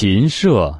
琴社